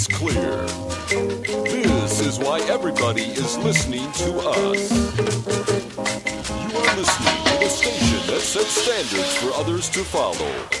is clear. This is why everybody is listening to us. You are listening to the station that sets standards for others to follow.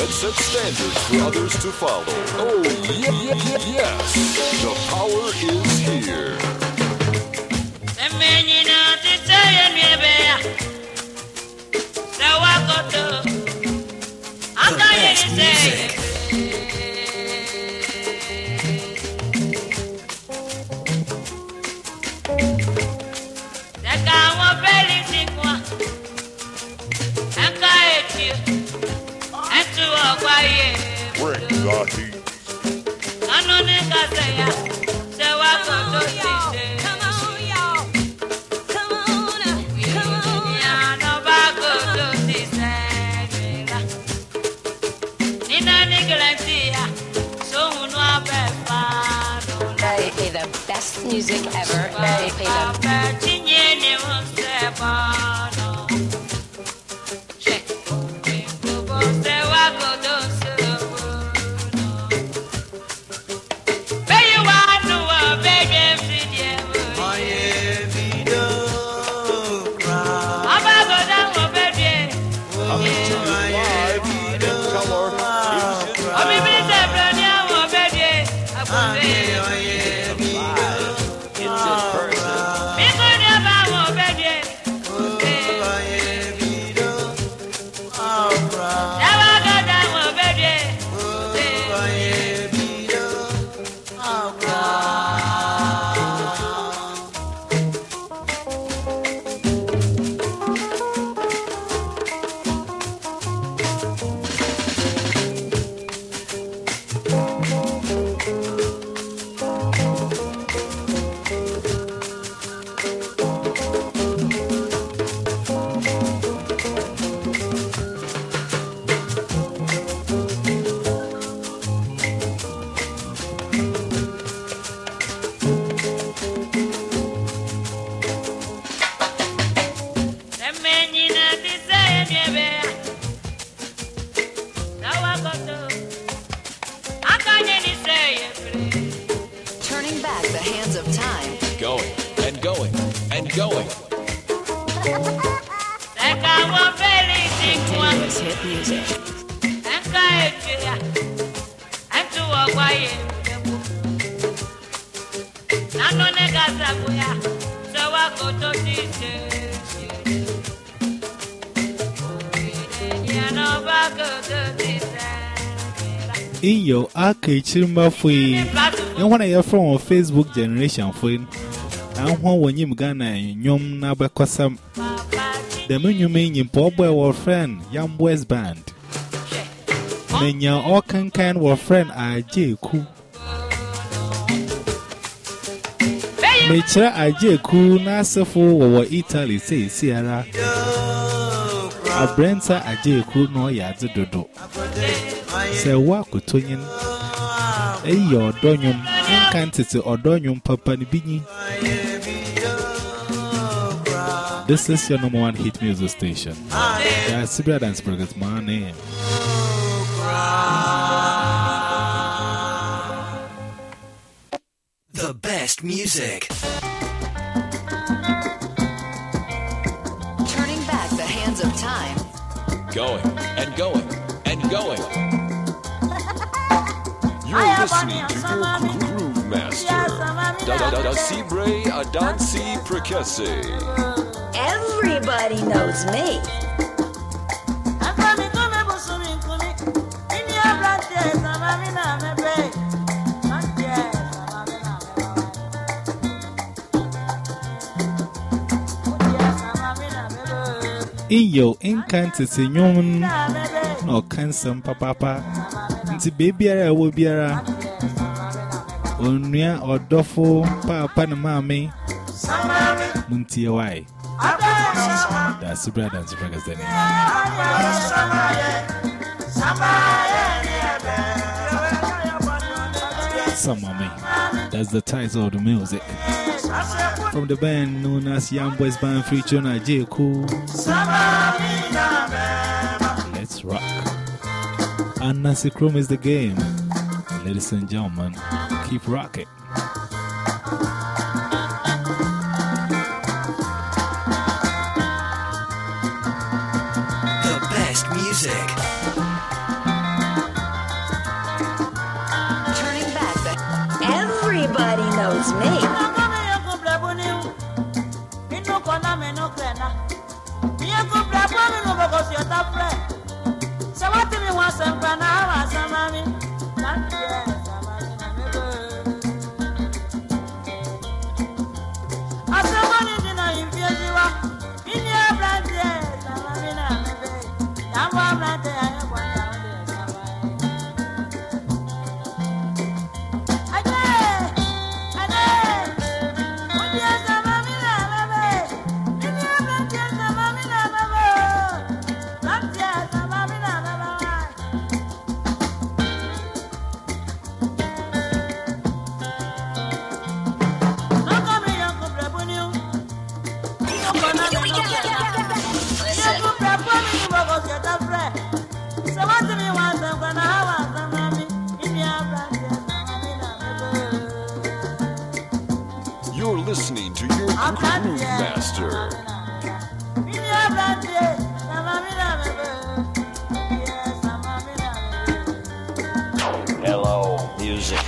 that sets standards for others to follow. Oh, yeah, yeah, yeah, yes. The power is here. Music ever. They play the Iyo aka ichirima fui. Nwana ya from on Facebook generation fui. Anwa wanyim Ghana nyom na bakwasa The menu mean in poor boy or friend, Young Boys Band. Menya all can can or friend are J. Cool. Mecha are J. Cool, Nasafo or Italy, say Sierra. A Brenta are J. Cool no yards dodo. Say, what could Tonian? Your donium, incantity or donium papa bini. This is your number one hit music station. Yeah, Sibra Dance Burgers, my name. The best music. Turning back the hands of time. Going and going and going. You're listening to your groove master, Da Da Da Da Cibre Adansi Prekese. Everybody knows me. In your incantity, human or cancer, papa. Nti baby, I will be a Onya or Doffo, papa, and mammy. Muntia, why? That's the brother and the brothers. Some of me. That's the title of the music. From the band known as Young Boys Band featuring J. Cool. And Nancy Chrome is the game. Ladies and gentlemen, keep rocking. The best music. Turning back. Everybody knows me. You're wasan fana wasan mami. Master. Hello, music.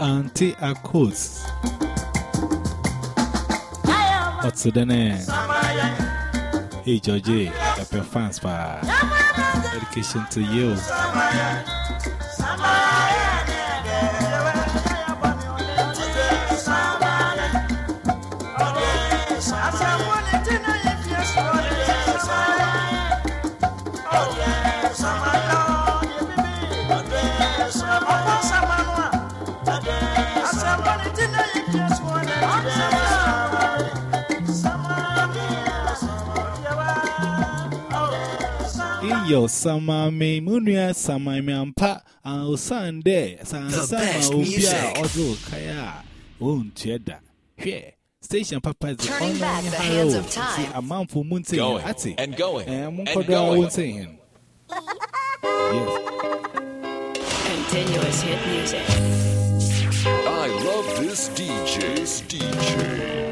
Auntie Akos. What's the name? Hey, Georgie, happy fans for dedication to you. Iyo sama me munia sama me ampa and Sunday san The sama best ubia music. odo kaya won tieda hwe station papa is the Turning back online the hello hands of time. a man for munte Going ati and going eh and kodo going. won say him yes Continuous hit music. I love this DJ. This DJ.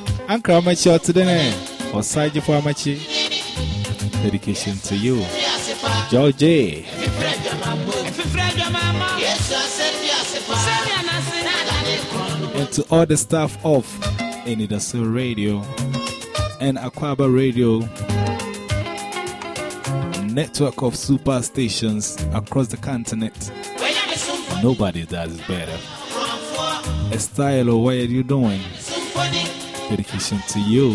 What team? Uncle Amachi today. Or side for Amachi. Dedication to you. George. And to all the staff of Enidaso Radio and Aquaba Radio network of super stations across the continent. Nobody does better. A style of what are you doing? Dedication to you.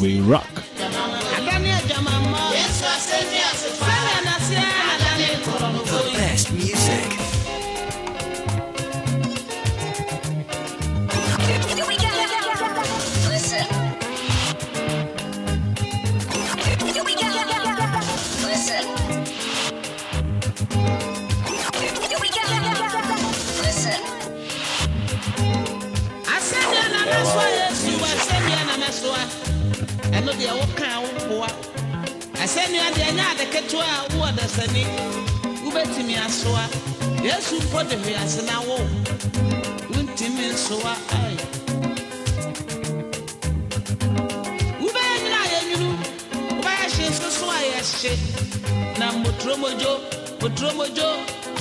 We rock. Asɛnea na mɛsoa yɛsu asɛnea na mɛsoa ɛno deɛ woka wo boa asɛnea deɛ nyɛ ade ketewa a wowɔ dasani wobɛtumi asoa yesu mpo de hwe ase na wo wontumi nsoa ai wobɛyɛ nyina a yɛnwunu wobɛyɛ hye nso so a yɛhye na moturomodwo moturomodwo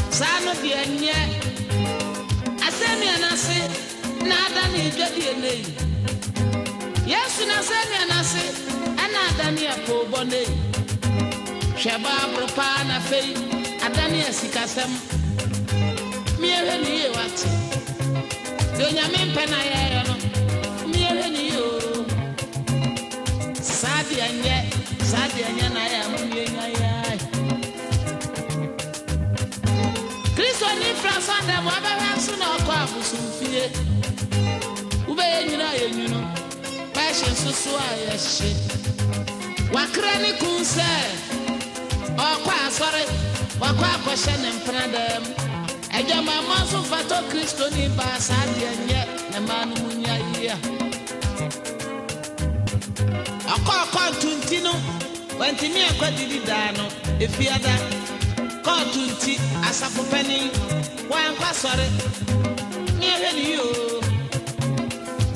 saa no deɛ nyɛ asɛnnua n'ase na ada ne edwadie n'eyi yesu n'asɛnnua n'ase ɛna ada ne ɛpoobɔ n'eyi hwɛ baaboro paa na fei ada ne asikasɛm miehwɛ ne yie wate deɛ onyame mpɛ na yɛyɛ no. Miehwɛ ne yie oo saa deɛ nyɛ saa deɛ nyɛ na yɛ mo mienya yɛe kristo ni fra so adam wabɛhwɛ nyina a yɛnwunu bɛhye nso so a yɛhye. Wakra ne kun sɛ ɔkɔ asɔre wakɔ akɔhyɛ ne mpena dɛm adwamammɔ nso mfatɔ kristo ni baa saa deɛ nyɛ ne mmaa no mu nya yie. A ɔkɔɔkɔ ntunti no wantumi akɔ didi daa no efiada kɔɔto nti asafo panin wankɔ sɔre miehwɛ ne yi o. deɛ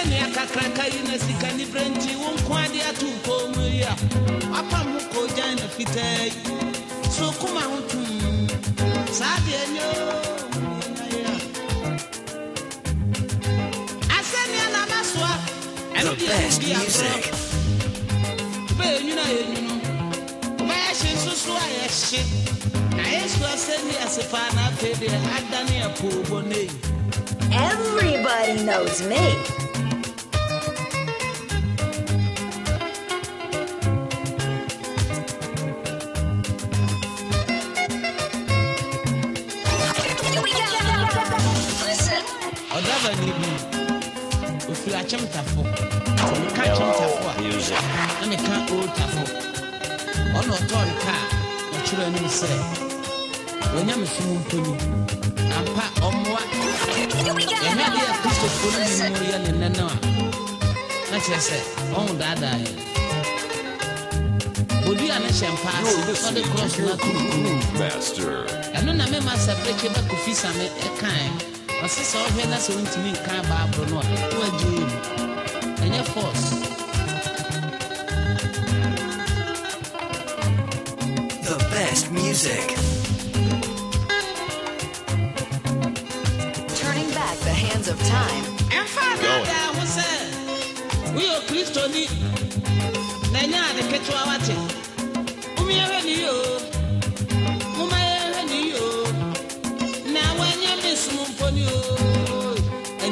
asɛnnua kakraka yi na sika nibrɛ nti wo nko ade ato nkɔɔ mu yi a wapam ho kɔɔgyan na fitaa yi so koma ho tom saa deɛ nyɛ asɛnnua na masoa ɛno The deɛ best bi agorɔ music. a yɛnwunu wobɛyɛ hye nso so a yɛhye na yesu asɛnni asefaa na afei deɛ adane apoobɔ no yi Everybody knows me. Ofiri akyemtafo meka akyemtafo a na meka oltafo ɔna ɔtɔɔ ne kaa ɔkyerɛ anim sɛ wanya me so mu mponi ampa ɔmmoa yɛhwɛ de yɛ kristofoɔ no bi mu yɛ ne nnɛ no a na kyerɛ sɛ ɔho daadaa yɛ bodua ne hyɛ mpa ase You're na ɔde listening krɔs to no your ato ne kunu Groove Master. ɛno na mema sɛ berɛkye bɛkɔ fi sa me ɛkae ɔse sɛ wohwɛ na sɛ wontumi nkan baaboro no a na woagye mu. Ɛnyɛ force. The best music. Turning back the hands of time. ɛmfa daadaa ho sɛ woyɛ kristoni na ɛnyɛ ade ketewa wate. Womeɛhwɛ ne yi o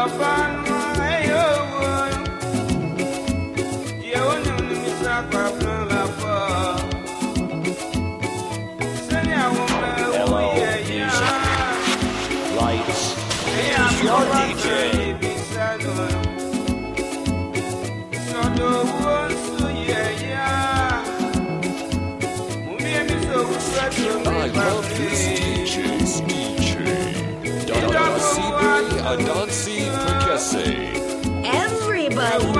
acabar.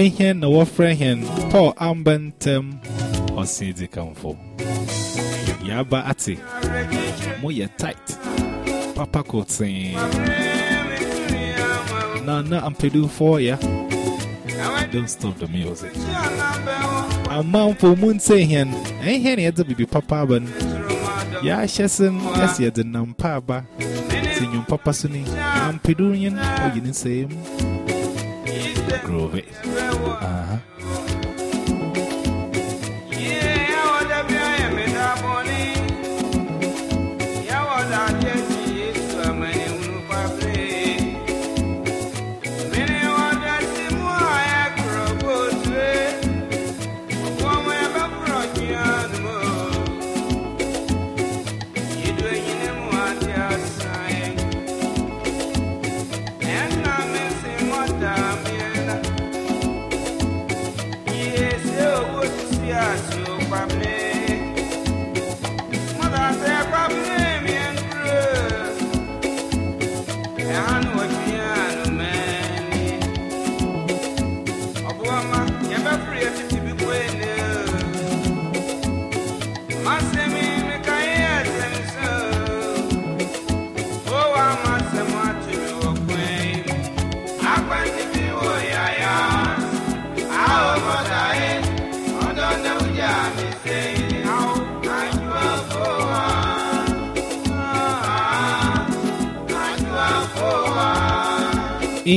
me. Ehen na wafre hen Paul Ambentem Osidi Kamfo. Yaba ati. Mo ye tight. Papa Kotsin. Na na ampedu for ya. Don't stop the music. Amount for moon say hen. Ehen yedza bibi papa ban. Ya shesin yes yedza nampa ba. Sinyum papa suni. Ampedu yin. O yinin same. Groove it.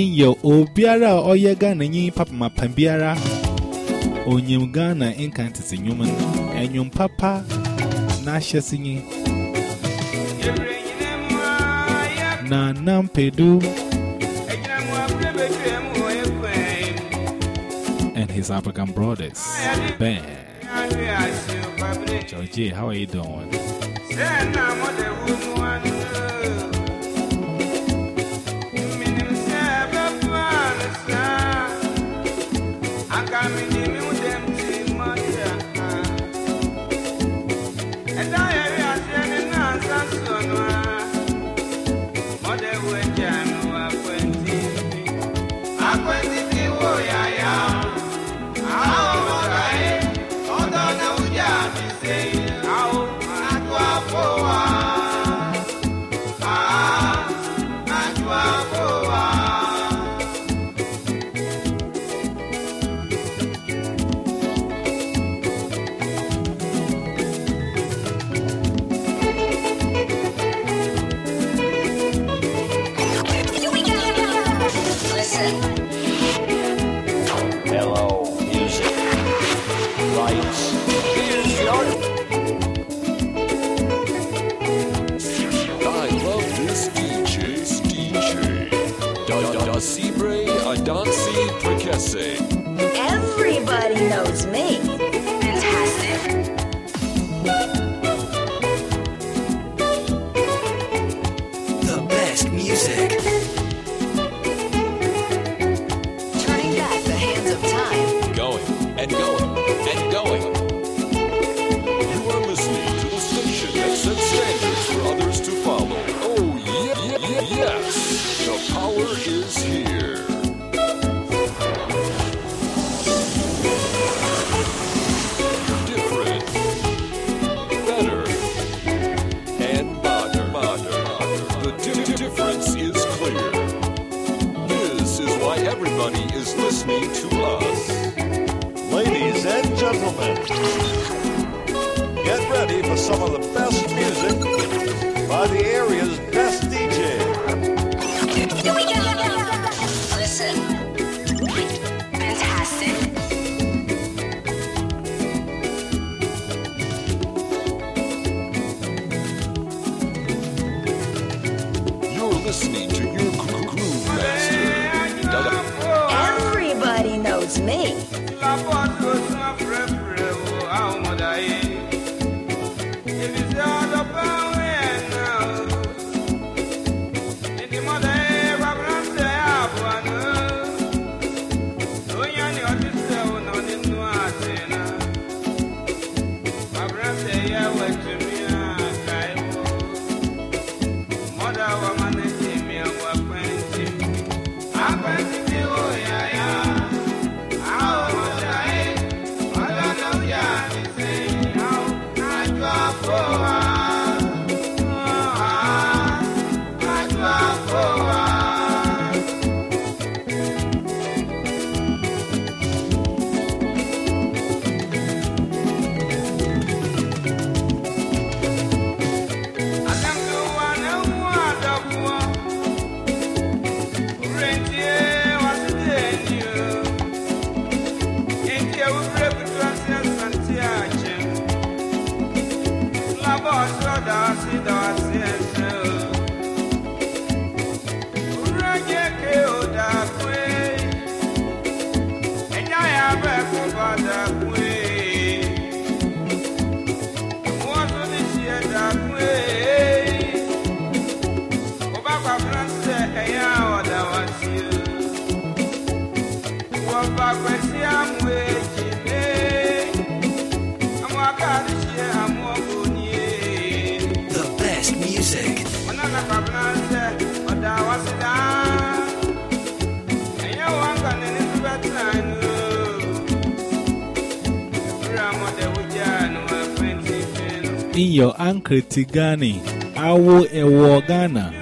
In obiara oye Ghana yin papa mapambiara. Onyim Ghana incantity nyuman enyum papa na hyesinyi na nampedu. And his African brothers Ben. Georgie how are you doing The best music. In your Uncle Tigani, Awo Ewo Ghana,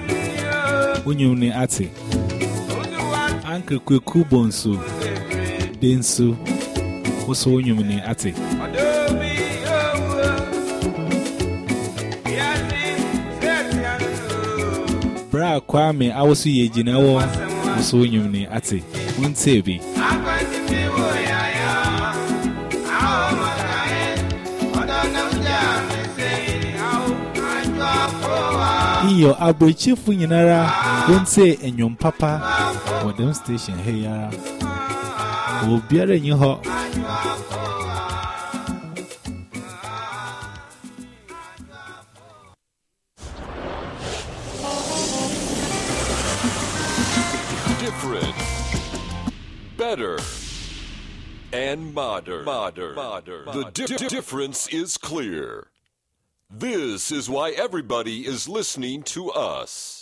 Unyuni Ati, Uncle Kweku Bonsu, Densu, also Unyuni Ati. Bra Kwame, I was ye Jinawa, also Unyuni Ati, Unsebi. In your Abrochi Funinara, don't say in your papa, or them station here. Will be a new hot. different, better, and modern. Modern. Modern. The di- difference is clear. This is why everybody is listening to us.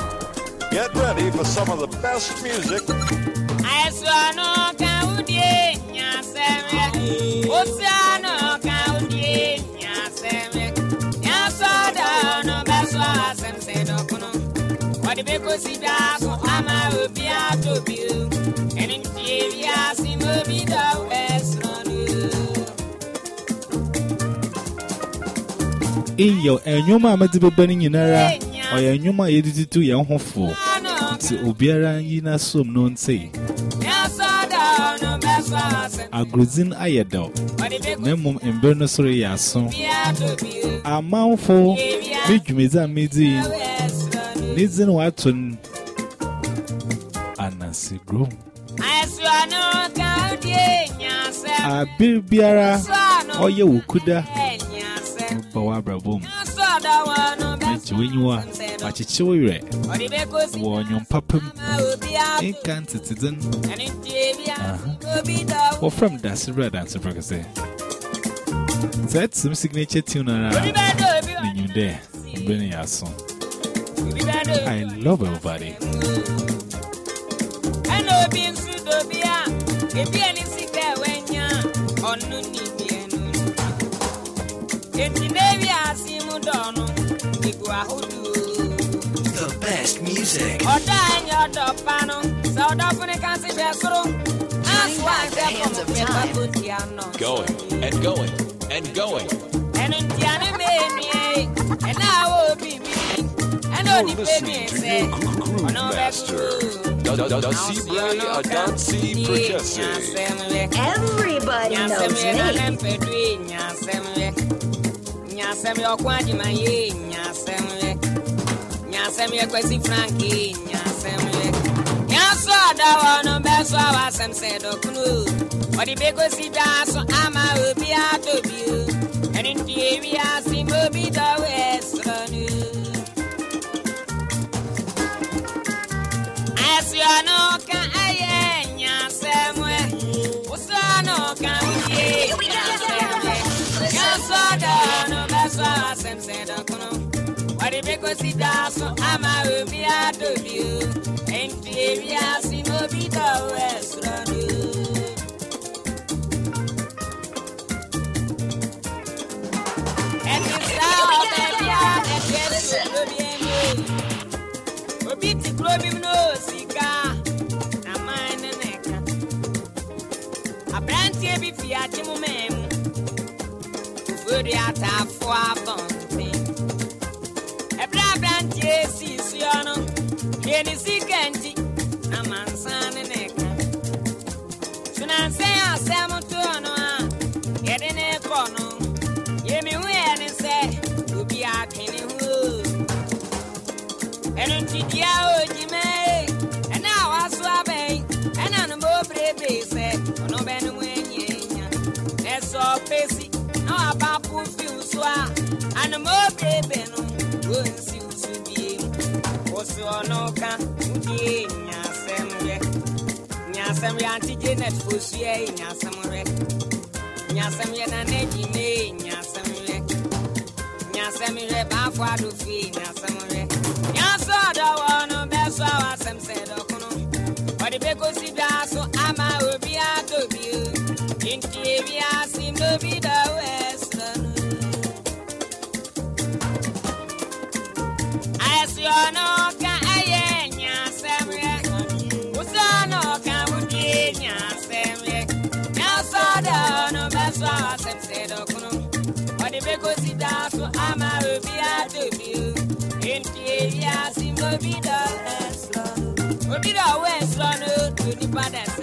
get ready for some of the best music I swan on Kao D Semek. Yasada no bestwise and send upono. What the big ass on my out of you. And In your Enyuma Madibabaning Yanara, or your human edited to your home Yina Sum non say. A grozin ayado, Nemum and Bernosori Yason. A mouthful, Mijumeza Midi, Nizin Watson, Anansi Groom. A Wukuda, Bawabra Boom. Jiwinywa, Machichiwire, Wanyum Papum, Incant Citizen, or from Dasira Adansi Prekese. That's some signature tune around. You there, Benny dọ̀ I love everybody. ẹna obi nso dobi a ebi ẹni si ka ẹwẹnya ọnu nìbi ẹnu eti n'ebi asi mu dọnu igu ahodoɔ The best music. ọdọ ẹnyẹ ọdọ panu sẹ ọdọ fúnni kan si bẹ soro aso àṣẹ fọmọ fẹ bàbá di àná. Going and going and going. ẹnu ntia ne mẹ́ẹ̀mí ẹ̀ ẹ̀nà àwọn òbí mi ẹ̀nà You're òní pé mi listening to your groove ọ̀nà ọ̀bẹ master, Da- da- da- Adansi Prekese. Everybody knows me. Nyasɛm ɔko agyema ye nyasɛm yɛ nyasɛm yɛ kwasi franke nyasɛm yɛ nyaso hɔ no bɛso a wasɛm sɛ dɔkono ɔde bɛkɔsi daa so ama obi atɔ Wadi beko si daso ama ubi adobi ebi obebi a obi ti kuro bi mu na osika na man ne na ɛka aberanteɛ bi fi agye mu mɛn mu ofori ataafo deɛ ne sika nti na mansan ne na ɛka sunansɛn asɛm toɔ no a yɛde ne kɔ no yɛmi hu. Yɛ ne sɛ obi atwene ho wo so ɔno ka wodie nyasɛm yɛ nyasɛm janet fosua yi nyasɛm yɛ nyasɛm yɛ na n'agyime nyasɛm yɛ nyasɛm yɛ baafo adofie nyasɛm yɛ nyasɛ ɔdɔ wɔ no bɛso a wasɛm sɛ dɔkono ɔde bɛkɔsi dwa so ama obi ewiase ma obi dɔ dwa so nti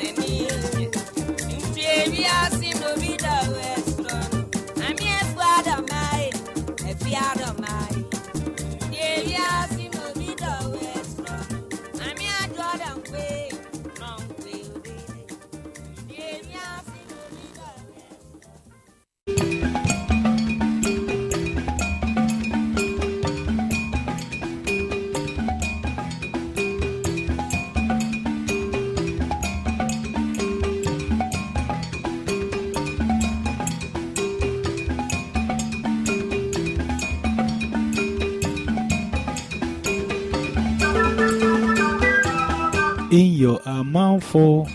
mouthful,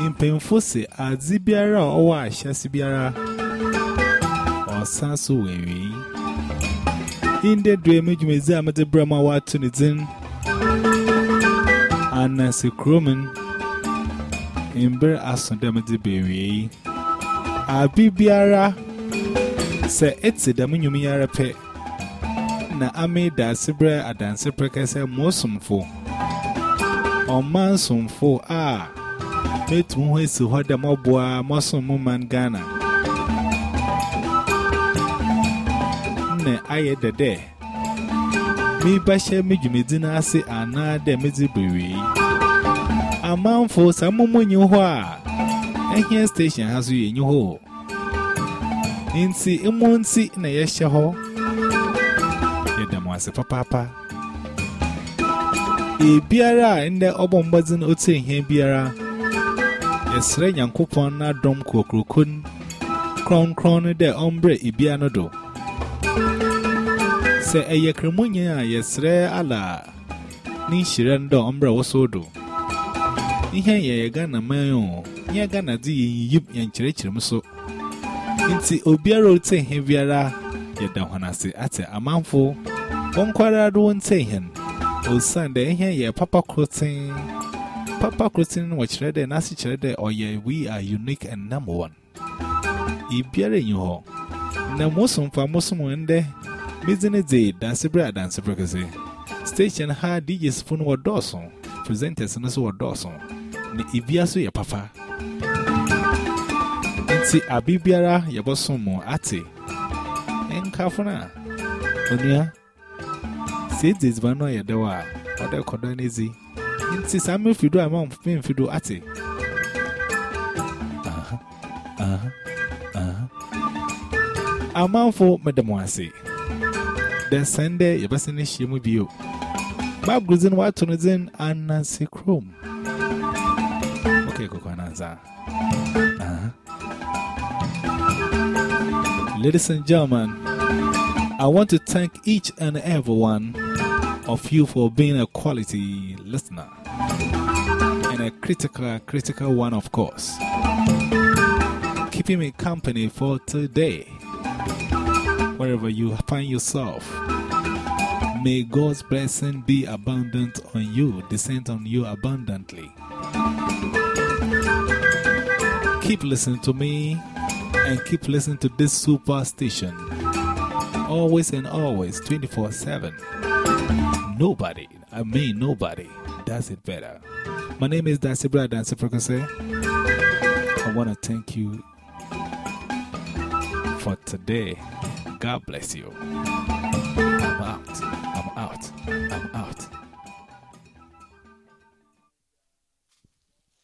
in painful say, as Zibiara or Shasibiara or Sansu Weary. In the dream, you may say, I'm at the Brahma Watunizin and Nancy Croman in Bear Asun Damadi Berry. A Bibiara say, it's a Damumiara pet. Na ame da sibre adanse prekese mosumfo on Manson for ah, met one is what the mobwa Mossum woman Ghana. I had the day. Me bashe me jimidina say another mizibury. A man for some woman you are. And here station has you in your hole. In see, in one see, in a yes, your hole. Yet the master papa. biara a ndị ọgbọ mgbazin otu ihe biara esere nyankụpọ na dọm kokrokon kron kron de ombre ibia no do sɛ ɛyɛ kremonye a yɛsrɛ ala. Ne nhyirɛ no dɛ ɔmbrɛ wo so do ihe yɛyɛ ghana man o. Nyɛ ghana de yɛnyiyim yɛnkyerɛkyerɛm so. Nti obiara ote he biara yɛda hɔn ase ate amanfo. Wɔnkwara do wɔnte hɛn him. O Sunday, here ye papa clothing. Papa clothing, which read and nasi chere or ye we are unique and number one. Ibiara you ho. Na mosum fa mosum wende. Business day, dance bread, dance breakfast. Station ha DJs phone were Dawson. Presenters and so were Dawson. Ni Ibiaso ye papa. Nti abibiara ye bosom ate. Enkafuna. Onia. Say this one or the wa, or the cordon is he. Insi Samuel Fido among Finn Fido ate. Uh huh, uh huh, uh huh. A man for Mademoiselle. The Sunday, you best in issue with you. Bob Guzin Watonizin and Nancy Chrome. Okay, Kokananza. Uh huh. Ladies and gentlemen, I want to thank each and every one of you for being a quality listener and a critical, critical one, of course. Keeping me company for today, wherever you find yourself. May God's blessing be abundant on you, descend on you abundantly. Keep listening to me and keep listening to this super station always and always 24 7. Nobody, I mean nobody, does it better. My name is Darcy Brad Dancy Frequency. I want to thank you for today. God bless you. I'm out. I'm out. I'm out.